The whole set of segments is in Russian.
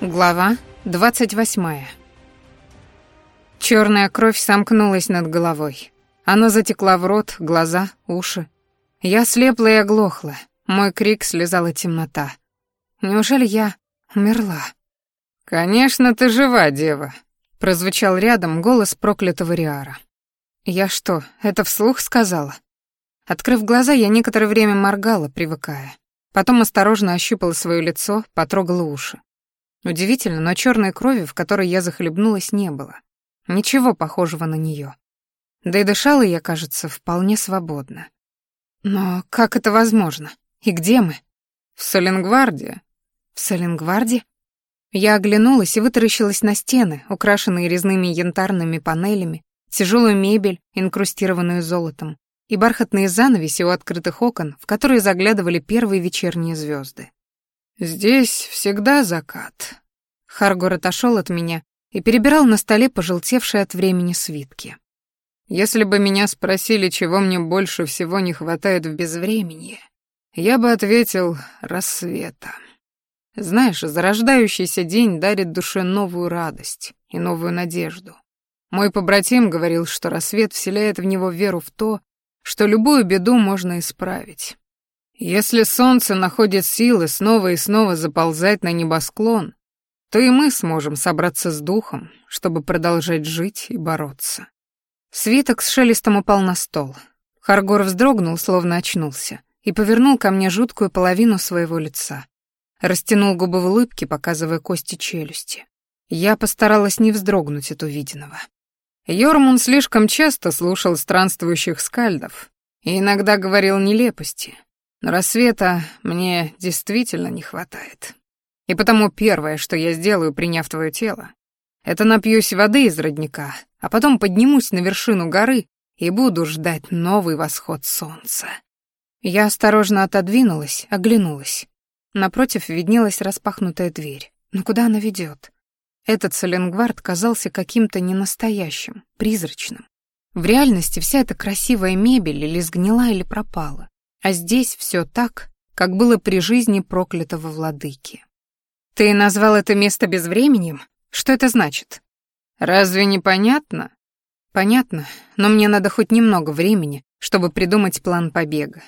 Глава 28. Черная кровь сомкнулась над головой. Она затекла в рот, глаза, уши. Я слепла и оглохла. Мой крик слезала темнота. Неужели я умерла? «Конечно, ты жива, дева», — прозвучал рядом голос проклятого Риара. Я что, это вслух сказала? Открыв глаза, я некоторое время моргала, привыкая. Потом осторожно ощупала свое лицо, потрогала уши. Удивительно, но черной крови, в которой я захлебнулась, не было. Ничего похожего на нее. Да и дышала я, кажется, вполне свободно. Но как это возможно? И где мы? В Соленгварде. В Соленгварде? Я оглянулась и вытаращилась на стены, украшенные резными янтарными панелями, тяжелую мебель, инкрустированную золотом, и бархатные занавеси у открытых окон, в которые заглядывали первые вечерние звезды. «Здесь всегда закат». Харгор отошел от меня и перебирал на столе пожелтевшие от времени свитки. «Если бы меня спросили, чего мне больше всего не хватает в безвременье, я бы ответил «рассвета». Знаешь, зарождающийся день дарит душе новую радость и новую надежду. Мой побратим говорил, что рассвет вселяет в него веру в то, что любую беду можно исправить. Если солнце находит силы снова и снова заползать на небосклон, то и мы сможем собраться с духом, чтобы продолжать жить и бороться. Свиток с шелестом упал на стол. Харгор вздрогнул, словно очнулся, и повернул ко мне жуткую половину своего лица. Растянул губы в улыбке, показывая кости челюсти. Я постаралась не вздрогнуть от увиденного. Йормун слишком часто слушал странствующих скальдов и иногда говорил нелепости, но рассвета мне действительно не хватает. И потому первое, что я сделаю, приняв твое тело, это напьюсь воды из родника, а потом поднимусь на вершину горы и буду ждать новый восход солнца. Я осторожно отодвинулась, оглянулась. Напротив виднелась распахнутая дверь. Но куда она ведет? Этот Соленгвард казался каким-то ненастоящим, призрачным. В реальности вся эта красивая мебель или сгнила, или пропала. А здесь все так, как было при жизни проклятого владыки. «Ты назвал это место безвременем? Что это значит?» «Разве не понятно?» «Понятно, но мне надо хоть немного времени, чтобы придумать план побега.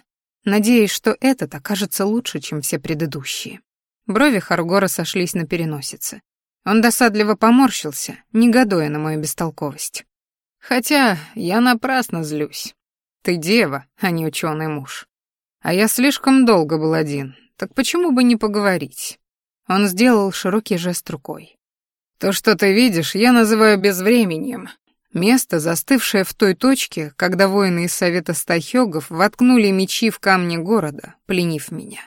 Надеюсь, что этот окажется лучше, чем все предыдущие». Брови Харгора сошлись на переносице. Он досадливо поморщился, негодуя на мою бестолковость. «Хотя я напрасно злюсь. Ты дева, а не ученый муж. А я слишком долго был один, так почему бы не поговорить?» Он сделал широкий жест рукой. «То, что ты видишь, я называю безвременем. Место, застывшее в той точке, когда воины из Совета Стахёгов воткнули мечи в камни города, пленив меня.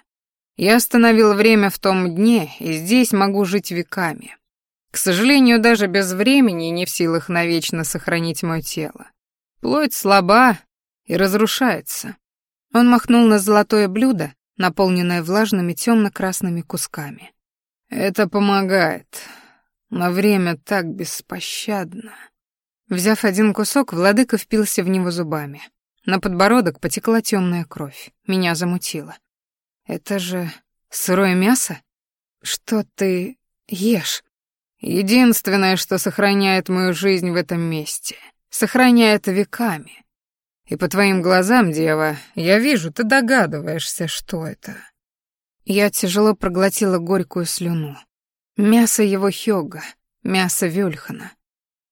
Я остановил время в том дне, и здесь могу жить веками. К сожалению, даже без времени не в силах навечно сохранить мое тело. Плоть слаба и разрушается. Он махнул на золотое блюдо, наполненное влажными темно-красными кусками. Это помогает, но время так беспощадно. Взяв один кусок, владыка впился в него зубами. На подбородок потекла темная кровь. Меня замутило. Это же сырое мясо? Что ты ешь? Единственное, что сохраняет мою жизнь в этом месте. Сохраняет веками. И по твоим глазам, дева, я вижу, ты догадываешься, что это. Я тяжело проглотила горькую слюну. Мясо его хёга, мясо Вюльхана.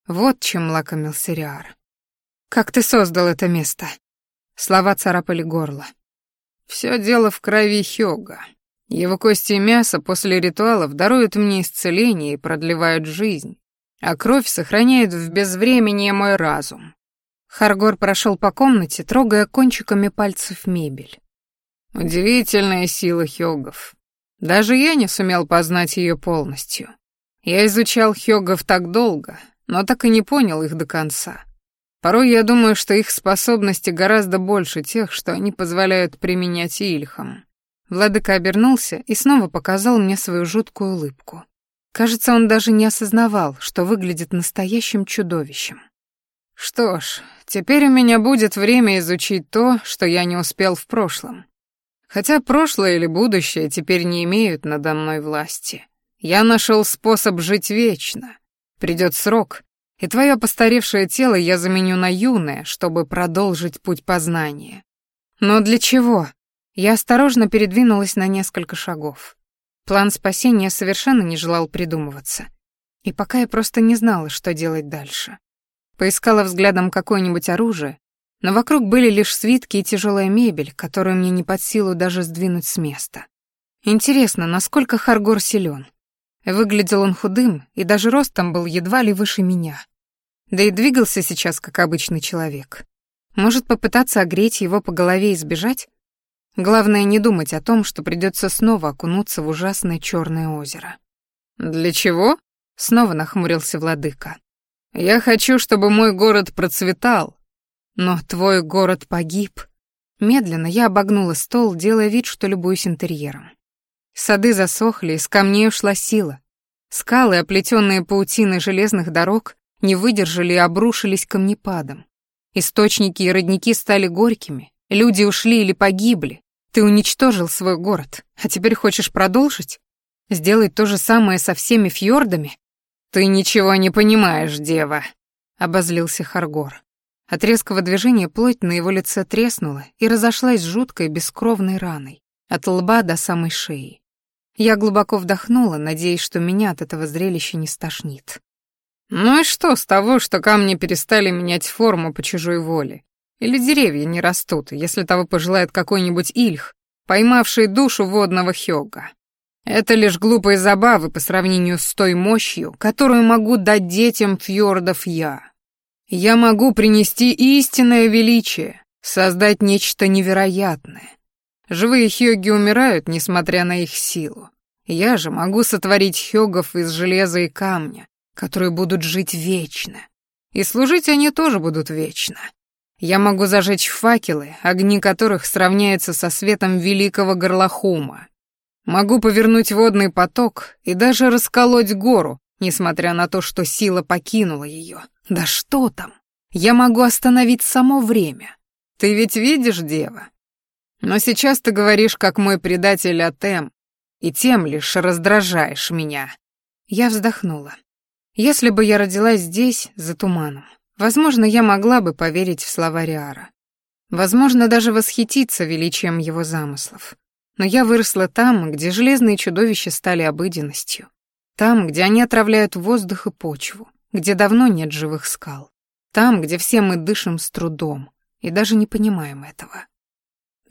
Вот чем лакомился Риар. «Как ты создал это место?» Слова царапали горло. «Все дело в крови хёга. Его кости и мясо после ритуалов даруют мне исцеление и продлевают жизнь, а кровь сохраняет в безвременье мой разум. Харгор прошел по комнате, трогая кончиками пальцев мебель. Удивительная сила хёгов. Даже я не сумел познать ее полностью. Я изучал хёгов так долго, но так и не понял их до конца. Порой я думаю, что их способности гораздо больше тех, что они позволяют применять Ильхам. Владыка обернулся и снова показал мне свою жуткую улыбку. Кажется, он даже не осознавал, что выглядит настоящим чудовищем. Что ж, теперь у меня будет время изучить то, что я не успел в прошлом. Хотя прошлое или будущее теперь не имеют надо мной власти. Я нашел способ жить вечно. Придет срок, и твое постаревшее тело я заменю на юное, чтобы продолжить путь познания. Но для чего? Я осторожно передвинулась на несколько шагов. План спасения совершенно не желал придумываться. И пока я просто не знала, что делать дальше. Поискала взглядом какое-нибудь оружие, но вокруг были лишь свитки и тяжелая мебель, которую мне не под силу даже сдвинуть с места. Интересно, насколько Харгор силен? Выглядел он худым, и даже ростом был едва ли выше меня. Да и двигался сейчас, как обычный человек. Может, попытаться огреть его по голове и сбежать? Главное, не думать о том, что придется снова окунуться в ужасное черное озеро. «Для чего?» — снова нахмурился владыка. «Я хочу, чтобы мой город процветал, но твой город погиб. Медленно я обогнула стол, делая вид, что любуюсь интерьером. Сады засохли, из камней ушла сила. Скалы, оплетенные паутиной железных дорог, не выдержали и обрушились камнепадом. Источники и родники стали горькими, люди ушли или погибли. Ты уничтожил свой город, а теперь хочешь продолжить? Сделать то же самое со всеми фьордами? Ты ничего не понимаешь, дева, обозлился Харгор. От резкого движения плоть на его лице треснула и разошлась жуткой бескровной раной, от лба до самой шеи. Я глубоко вдохнула, надеясь, что меня от этого зрелища не стошнит. Ну и что с того, что камни перестали менять форму по чужой воле? Или деревья не растут, если того пожелает какой-нибудь ильх, поймавший душу водного хёга? Это лишь глупые забавы по сравнению с той мощью, которую могу дать детям фьордов я. Я могу принести истинное величие, создать нечто невероятное. Живые хёги умирают, несмотря на их силу. Я же могу сотворить хёгов из железа и камня, которые будут жить вечно. И служить они тоже будут вечно. Я могу зажечь факелы, огни которых сравняются со светом великого горлохума. Могу повернуть водный поток и даже расколоть гору, несмотря на то, что сила покинула ее. Да что там? Я могу остановить само время. Ты ведь видишь, дева? Но сейчас ты говоришь, как мой предатель Атем, и тем лишь раздражаешь меня. Я вздохнула. Если бы я родилась здесь, за туманом, возможно, я могла бы поверить в слова Риара. Возможно, даже восхититься величием его замыслов. Но я выросла там, где железные чудовища стали обыденностью. Там, где они отравляют воздух и почву где давно нет живых скал. Там, где все мы дышим с трудом и даже не понимаем этого.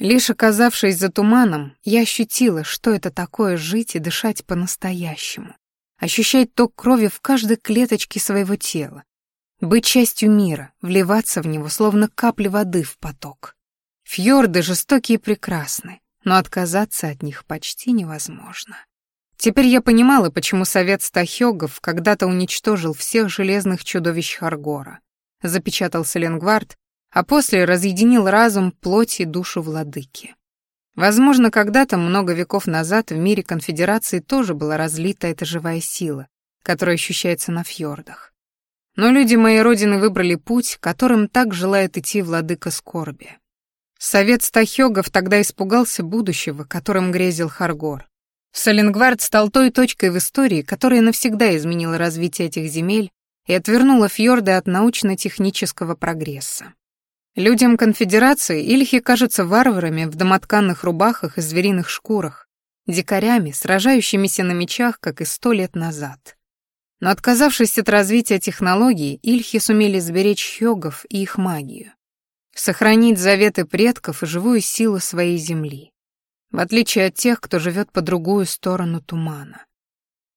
Лишь оказавшись за туманом, я ощутила, что это такое жить и дышать по-настоящему. Ощущать ток крови в каждой клеточке своего тела. Быть частью мира, вливаться в него, словно капли воды в поток. Фьорды жестокие и прекрасны, но отказаться от них почти невозможно. Теперь я понимала, почему совет стахёгов когда-то уничтожил всех железных чудовищ Харгора, запечатал Селенгвард, а после разъединил разум, плоть и душу владыки. Возможно, когда-то, много веков назад, в мире конфедерации тоже была разлита эта живая сила, которая ощущается на фьордах. Но люди моей родины выбрали путь, которым так желает идти владыка скорби. Совет стахёгов тогда испугался будущего, которым грезил Харгор, Соленгвард стал той точкой в истории, которая навсегда изменила развитие этих земель и отвернула фьорды от научно-технического прогресса. Людям конфедерации ильхи кажутся варварами в домотканных рубахах и звериных шкурах, дикарями, сражающимися на мечах, как и сто лет назад. Но отказавшись от развития технологий, ильхи сумели сберечь хёгов и их магию, сохранить заветы предков и живую силу своей земли в отличие от тех, кто живет по другую сторону тумана.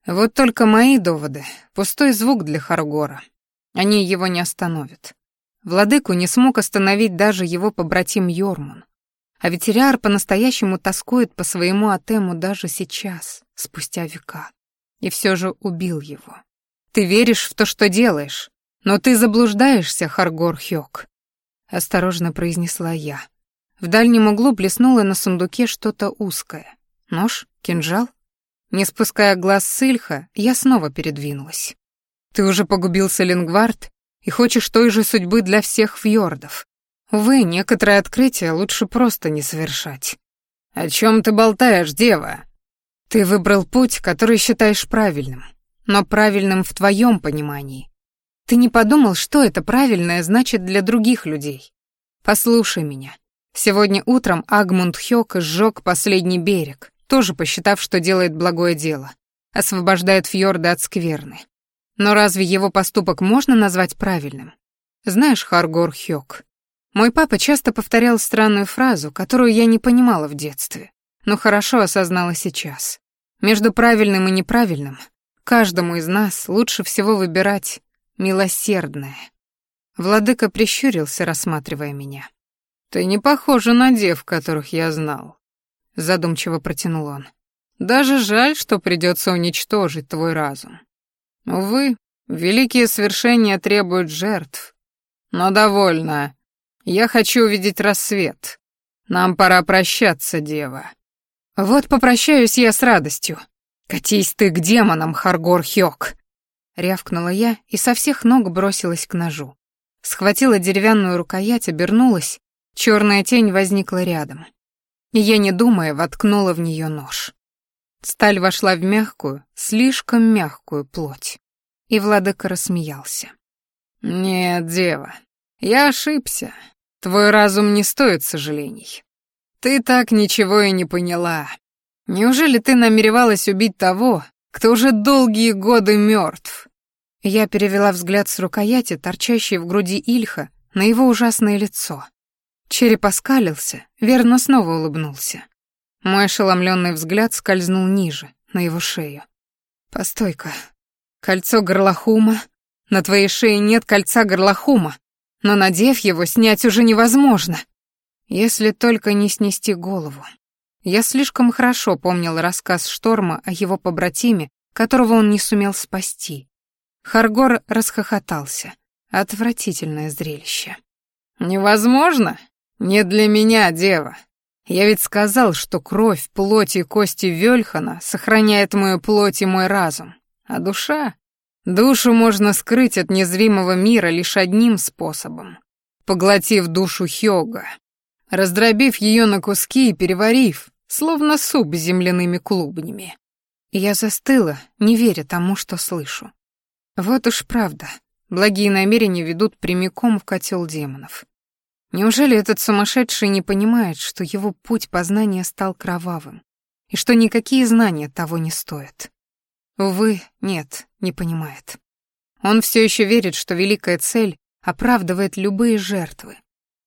Вот только мои доводы — пустой звук для Харгора. Они его не остановят. Владыку не смог остановить даже его побратим Йормун. А ветеряр по-настоящему тоскует по своему Атему даже сейчас, спустя века. И все же убил его. Ты веришь в то, что делаешь, но ты заблуждаешься, Харгор Хёк. Осторожно произнесла я. В дальнем углу блеснуло на сундуке что-то узкое. Нож? Кинжал? Не спуская глаз с Ильха, я снова передвинулась. «Ты уже погубил Селенгвард и хочешь той же судьбы для всех фьордов. Увы, некоторые открытия лучше просто не совершать». «О чем ты болтаешь, дева?» Ты выбрал путь, который считаешь правильным, но правильным в твоем понимании. Ты не подумал, что это правильное значит для других людей? Послушай меня. Сегодня утром Агмунд Хёк сжег последний берег, тоже посчитав, что делает благое дело, освобождает фьорды от скверны. Но разве его поступок можно назвать правильным? Знаешь, Харгор Хёк, мой папа часто повторял странную фразу, которую я не понимала в детстве, но хорошо осознала сейчас. Между правильным и неправильным каждому из нас лучше всего выбирать милосердное. Владыка прищурился, рассматривая меня. «Ты не похожа на дев, которых я знал», — задумчиво протянул он. «Даже жаль, что придется уничтожить твой разум. Увы, великие свершения требуют жертв. Но довольно. Я хочу увидеть рассвет. Нам пора прощаться, дева». «Вот попрощаюсь я с радостью. Катись ты к демонам, Харгор Хёк!» Рявкнула я и со всех ног бросилась к ножу. Схватила деревянную рукоять, обернулась Черная тень возникла рядом. И я, не думая, воткнула в нее нож. Сталь вошла в мягкую, слишком мягкую плоть. И владыка рассмеялся. «Нет, дева, я ошибся. Твой разум не стоит сожалений. Ты так ничего и не поняла. Неужели ты намеревалась убить того, кто уже долгие годы мертв?» Я перевела взгляд с рукояти, торчащей в груди Ильха, на его ужасное лицо. Череп оскалился, верно снова улыбнулся. Мой ошеломленный взгляд скользнул ниже, на его шею. «Постой-ка. Кольцо горлохума. На твоей шее нет кольца горлохума, но, надев его, снять уже невозможно. Если только не снести голову. Я слишком хорошо помнил рассказ Шторма о его побратиме, которого он не сумел спасти. Харгор расхохотался. Отвратительное зрелище. «Невозможно? «Не для меня, дева. Я ведь сказал, что кровь, плоть и кости Вельхана сохраняет мою плоть и мой разум. А душа? Душу можно скрыть от незримого мира лишь одним способом. Поглотив душу Хёга, раздробив ее на куски и переварив, словно суп с земляными клубнями. Я застыла, не веря тому, что слышу. Вот уж правда, благие намерения ведут прямиком в котел демонов. Неужели этот сумасшедший не понимает, что его путь познания стал кровавым, и что никакие знания того не стоят? Увы, нет, не понимает. Он все еще верит, что великая цель оправдывает любые жертвы.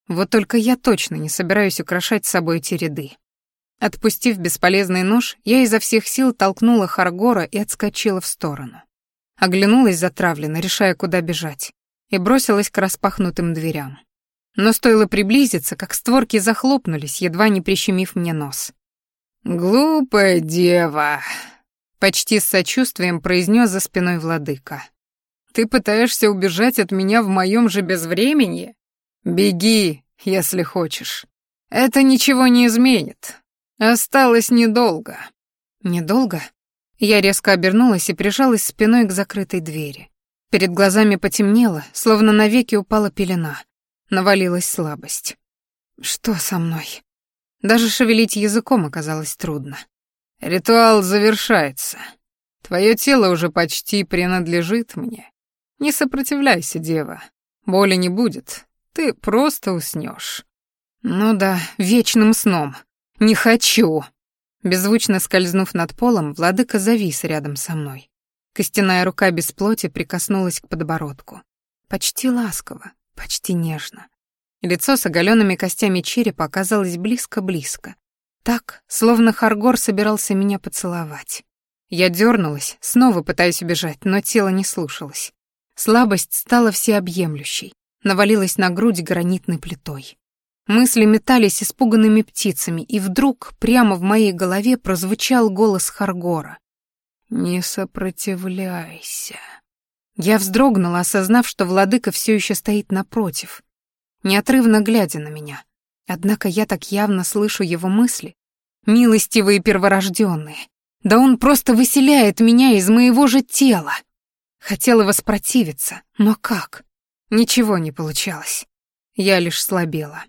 Вот только я точно не собираюсь украшать собой эти ряды. Отпустив бесполезный нож, я изо всех сил толкнула Харгора и отскочила в сторону. Оглянулась затравленно, решая, куда бежать, и бросилась к распахнутым дверям. Но стоило приблизиться, как створки захлопнулись, едва не прищемив мне нос. «Глупая дева», — почти с сочувствием произнес за спиной владыка. «Ты пытаешься убежать от меня в моем же безвременье? Беги, если хочешь. Это ничего не изменит. Осталось недолго». «Недолго?» Я резко обернулась и прижалась спиной к закрытой двери. Перед глазами потемнело, словно навеки упала пелена навалилась слабость. Что со мной? Даже шевелить языком оказалось трудно. Ритуал завершается. Твое тело уже почти принадлежит мне. Не сопротивляйся, дева. Боли не будет. Ты просто уснешь. Ну да, вечным сном. Не хочу. Беззвучно скользнув над полом, владыка завис рядом со мной. Костяная рука без плоти прикоснулась к подбородку. Почти ласково, почти нежно. Лицо с оголенными костями черепа оказалось близко-близко. Так, словно Харгор собирался меня поцеловать. Я дернулась, снова пытаясь убежать, но тело не слушалось. Слабость стала всеобъемлющей, навалилась на грудь гранитной плитой. Мысли метались испуганными птицами, и вдруг прямо в моей голове прозвучал голос Харгора. «Не сопротивляйся». Я вздрогнула, осознав, что владыка все еще стоит напротив, неотрывно глядя на меня. Однако я так явно слышу его мысли. Милостивые перворожденные. Да он просто выселяет меня из моего же тела. Хотела воспротивиться, но как? Ничего не получалось. Я лишь слабела.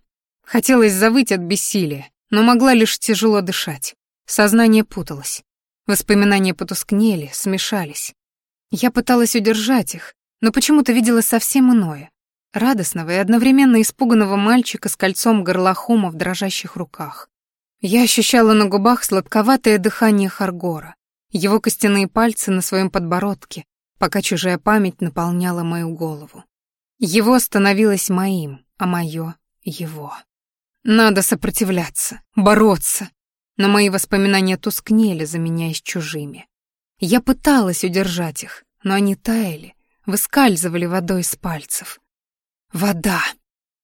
Хотелось завыть от бессилия, но могла лишь тяжело дышать. Сознание путалось. Воспоминания потускнели, смешались. Я пыталась удержать их, но почему-то видела совсем иное. Радостного и одновременно испуганного мальчика с кольцом горлохома в дрожащих руках. Я ощущала на губах сладковатое дыхание Харгора, его костяные пальцы на своем подбородке, пока чужая память наполняла мою голову. Его становилось моим, а мое — его. Надо сопротивляться, бороться. Но мои воспоминания тускнели, заменяясь чужими. Я пыталась удержать их, но они таяли, выскальзывали водой из пальцев. Вода.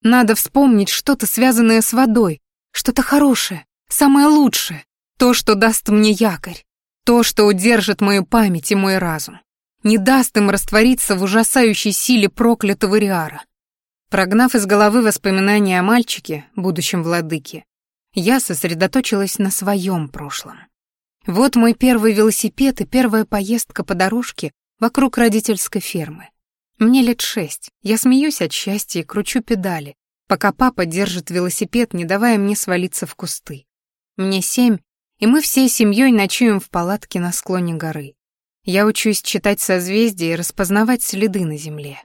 Надо вспомнить что-то, связанное с водой, что-то хорошее, самое лучшее, то, что даст мне якорь, то, что удержит мою память и мой разум, не даст им раствориться в ужасающей силе проклятого Риара. Прогнав из головы воспоминания о мальчике, будущем владыке, я сосредоточилась на своем прошлом. Вот мой первый велосипед и первая поездка по дорожке вокруг родительской фермы. Мне лет шесть, я смеюсь от счастья и кручу педали, пока папа держит велосипед, не давая мне свалиться в кусты. Мне семь, и мы всей семьей ночуем в палатке на склоне горы. Я учусь читать созвездия и распознавать следы на земле.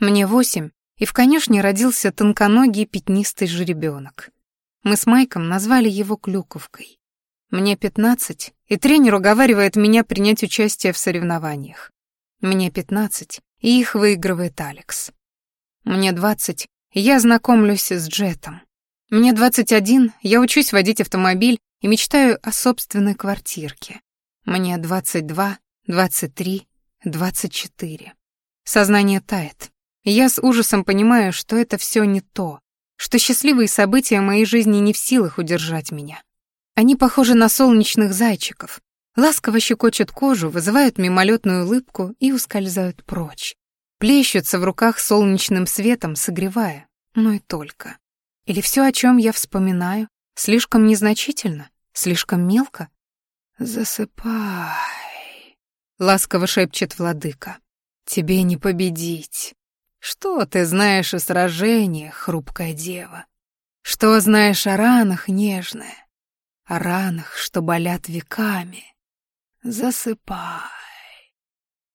Мне восемь, и в конюшне родился тонконогий пятнистый жеребенок. Мы с Майком назвали его Клюковкой. Мне пятнадцать, и тренер уговаривает меня принять участие в соревнованиях. Мне пятнадцать, и их выигрывает Алекс. Мне двадцать, и я знакомлюсь с Джетом. Мне двадцать один, я учусь водить автомобиль и мечтаю о собственной квартирке. Мне двадцать два, двадцать три, двадцать четыре. Сознание тает. Я с ужасом понимаю, что это все не то, что счастливые события моей жизни не в силах удержать меня. Они похожи на солнечных зайчиков, ласково щекочут кожу, вызывают мимолетную улыбку и ускользают прочь. Плещутся в руках солнечным светом, согревая, но и только. Или все, о чем я вспоминаю, слишком незначительно, слишком мелко? «Засыпай», — ласково шепчет владыка. «Тебе не победить. Что ты знаешь о сражениях, хрупкая дева? Что знаешь о ранах, нежная? о ранах, что болят веками. Засыпай.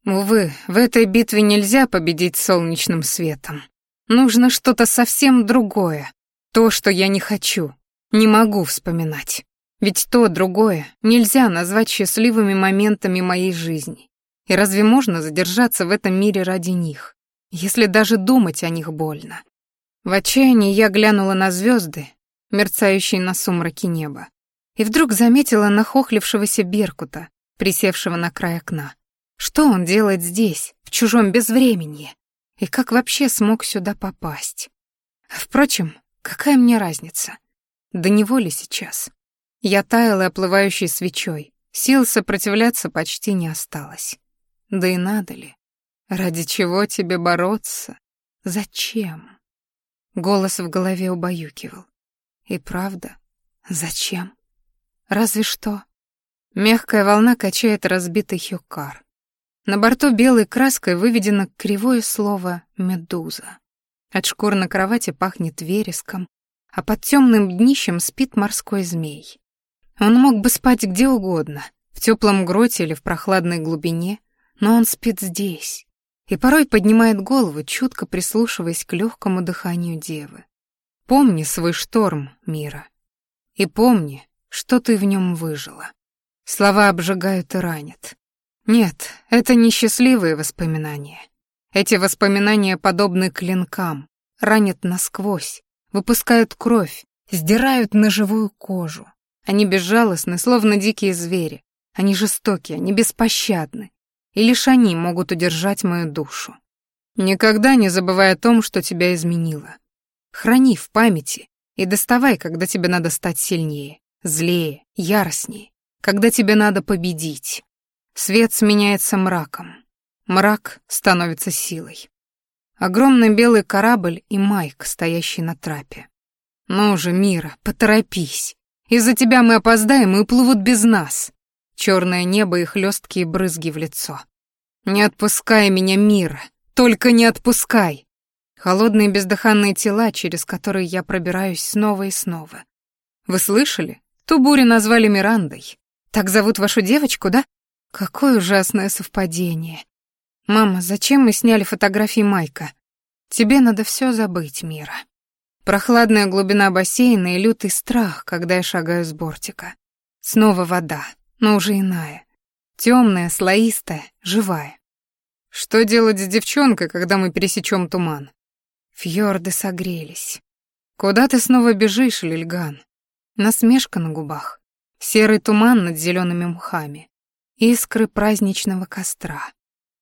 Увы, в этой битве нельзя победить солнечным светом. Нужно что-то совсем другое. То, что я не хочу, не могу вспоминать. Ведь то другое нельзя назвать счастливыми моментами моей жизни. И разве можно задержаться в этом мире ради них, если даже думать о них больно? В отчаянии я глянула на звезды, мерцающие на сумраке неба и вдруг заметила нахохлившегося Беркута, присевшего на край окна. Что он делает здесь, в чужом безвременье? И как вообще смог сюда попасть? Впрочем, какая мне разница? До него ли сейчас? Я таяла оплывающей свечой, сил сопротивляться почти не осталось. Да и надо ли? Ради чего тебе бороться? Зачем? Голос в голове убаюкивал. И правда, зачем? Разве что. Мягкая волна качает разбитый хюкар. На борту белой краской выведено кривое слово «медуза». От шкур на кровати пахнет вереском, а под темным днищем спит морской змей. Он мог бы спать где угодно, в теплом гроте или в прохладной глубине, но он спит здесь и порой поднимает голову, чутко прислушиваясь к легкому дыханию девы. Помни свой шторм, Мира, и помни, что ты в нем выжила. Слова обжигают и ранят. Нет, это не счастливые воспоминания. Эти воспоминания подобны клинкам, ранят насквозь, выпускают кровь, сдирают на живую кожу. Они безжалостны, словно дикие звери. Они жестоки, они беспощадны. И лишь они могут удержать мою душу. Никогда не забывай о том, что тебя изменило. Храни в памяти и доставай, когда тебе надо стать сильнее злее, яростнее, когда тебе надо победить. Свет сменяется мраком, мрак становится силой. Огромный белый корабль и Майк, стоящий на трапе. Ну же, Мира, поторопись. Из-за тебя мы опоздаем и уплывут без нас. Черное небо и хлесткие брызги в лицо. Не отпускай меня, Мира, только не отпускай. Холодные бездыханные тела, через которые я пробираюсь снова и снова. Вы слышали? Ту бурю назвали Мирандой. Так зовут вашу девочку, да? Какое ужасное совпадение. Мама, зачем мы сняли фотографии Майка? Тебе надо все забыть, Мира. Прохладная глубина бассейна и лютый страх, когда я шагаю с бортика. Снова вода, но уже иная. Темная, слоистая, живая. Что делать с девчонкой, когда мы пересечем туман? Фьорды согрелись. Куда ты снова бежишь, Лильган? Насмешка на губах. Серый туман над зелеными мхами. Искры праздничного костра.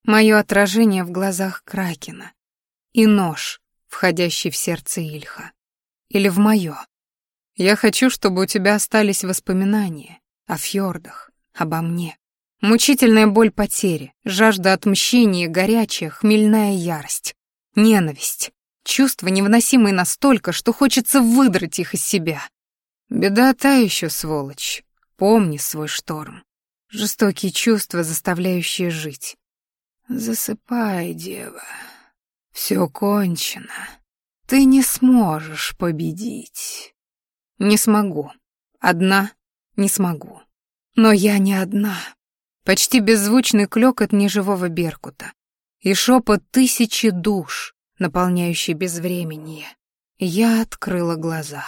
Мое отражение в глазах Кракена. И нож, входящий в сердце Ильха. Или в мое. Я хочу, чтобы у тебя остались воспоминания о фьордах, обо мне. Мучительная боль потери, жажда отмщения, горячая, хмельная ярость, ненависть, чувства невыносимые настолько, что хочется выдрать их из себя. Беда та еще, сволочь. Помни свой шторм. Жестокие чувства, заставляющие жить. Засыпай, дева. Все кончено. Ты не сможешь победить. Не смогу. Одна не смогу. Но я не одна. Почти беззвучный клёкот неживого беркута и шепот тысячи душ, наполняющий безвременье. Я открыла глаза.